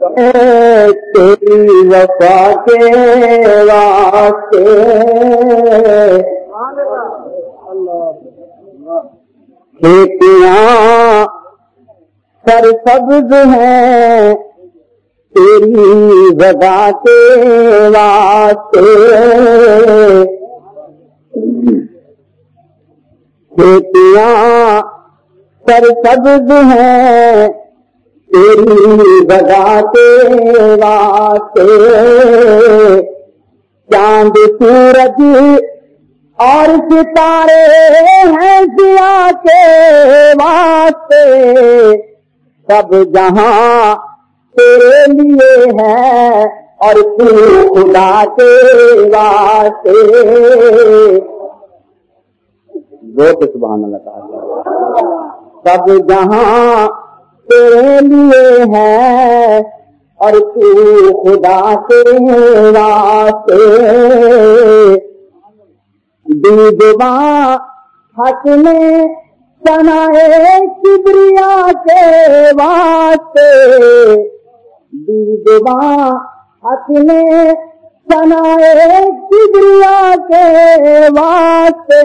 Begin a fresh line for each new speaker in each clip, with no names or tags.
تیری وفا کے واسطے۔ کھیتیاں سر سبز ہیں تیری ودا کے واسطے۔ کھیتیاں سر سبز ہیں تیری ودا واسطے چاند سورج اور ستارے ہیں دیا کے واسطے۔ سب جہاں تیرے لیے ہے اور تو خدا کے واسطے۔ بہت سبحان اللہ تعالیٰ۔ سب جہاں تیرے لیے ہے اور تو خدا کے واسطے دیدباں حق میں سنائے کبریا کے واسطے۔ دیدباں حق میں سنائے کبریا کے واسطے۔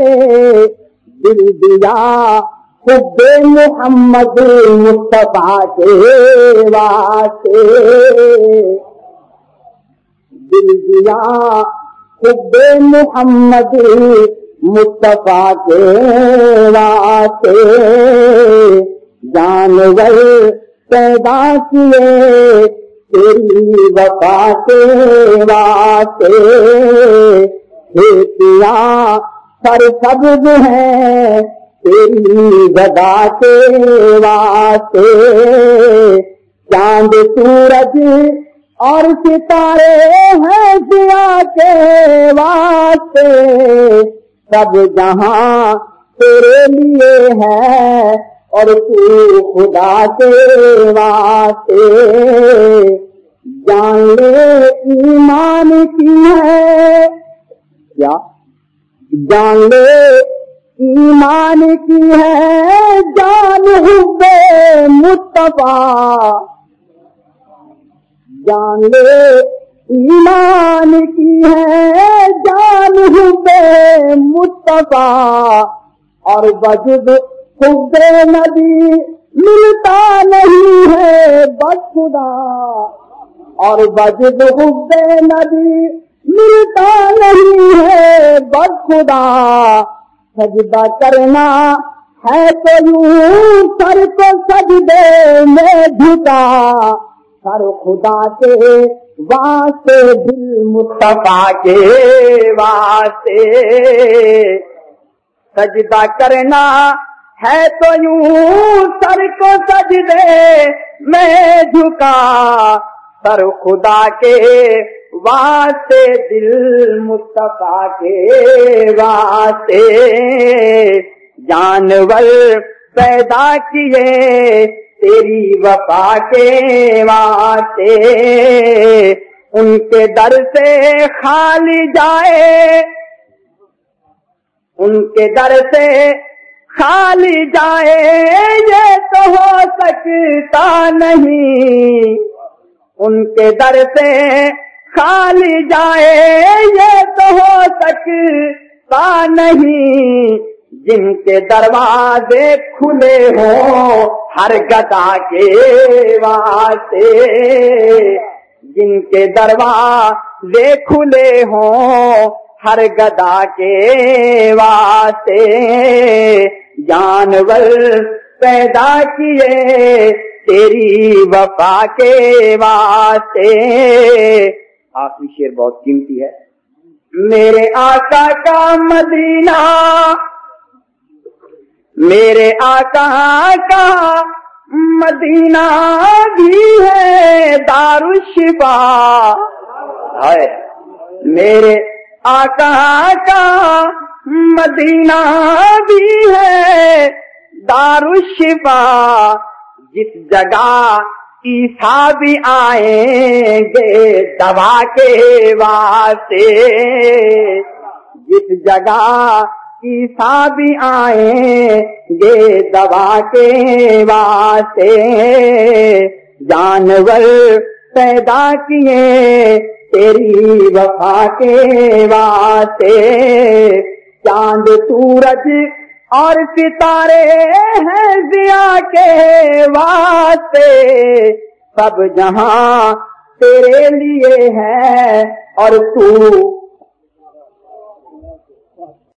دل دیا خود محمد مصطفیٰ کے واسطے۔ دل دیا خود محمد مصطفیٰ کے واسطے۔ جانور پیدا کیے تیری وفا کے واسطے۔ کھیتیاں سر سبز ہیں تیری گدا کے واسطے چاند سورج اور ستارے ہیں دیا کے واسطے سب جہاں تیرے لیے ہے اور تو خدا کے واسطے جان لے ایمان کی ہے کیا جان لے ایمان کی ہے، جان حب مصطفیٰ۔ جان لے، ایمان کی ہے، جان بے مصطفیٰ۔ اور بجد خود نبی ملتا نہیں ہے خدا۔ اور بجد خود نبی ملتا نہیں ہے خدا۔ سجدہ کرنا ہے تو یوں سر کو سجدے میں جھکا۔ سر خدا کے واسطے، دل مصطفیٰ کے واسطے۔ سجدہ کرنا ہے تو یوں سر کو سج دے میں جھکا۔ سر خدا کے واسطے دل مصطفیٰ کے واسطے۔ جانور پیدا کیے تیری وفا کے واسطے۔ ان کے در سے خالی جائے۔ ان کے در سے خالی جائے یہ تو ہو سکتا نہیں۔ ان کے در سے خالی جائے، یہ تو ہو سکتا نہیں۔ جن کے دروازے کھلے ہوں، ہر گدا کے واسطے۔ جن کے دروازے کھلے ہوں، ہر گدا کے واسطے۔ جانور پیدا کیے تیری وفا کے واسطے۔ آخری شیر بہت قیمتی ہے۔ میرے آقا کا مدینہ، میرے آقا کا مدینہ بھی ہے دار شفا ہے میرے آقا کا مدینہ بھی ہے دار شفا جس جگہ عیسا بھی آئیں گے دوا کے واسطے۔ جس جگہ عیسا بھی آئیں گے دوا کے واسطے۔ جانور پیدا کیے تیری وفا کے واسطے۔ چاند سورج اور ستارے ہیں ضیا کے واسطے۔ سب جہاں تیرے لیے ہے اور تو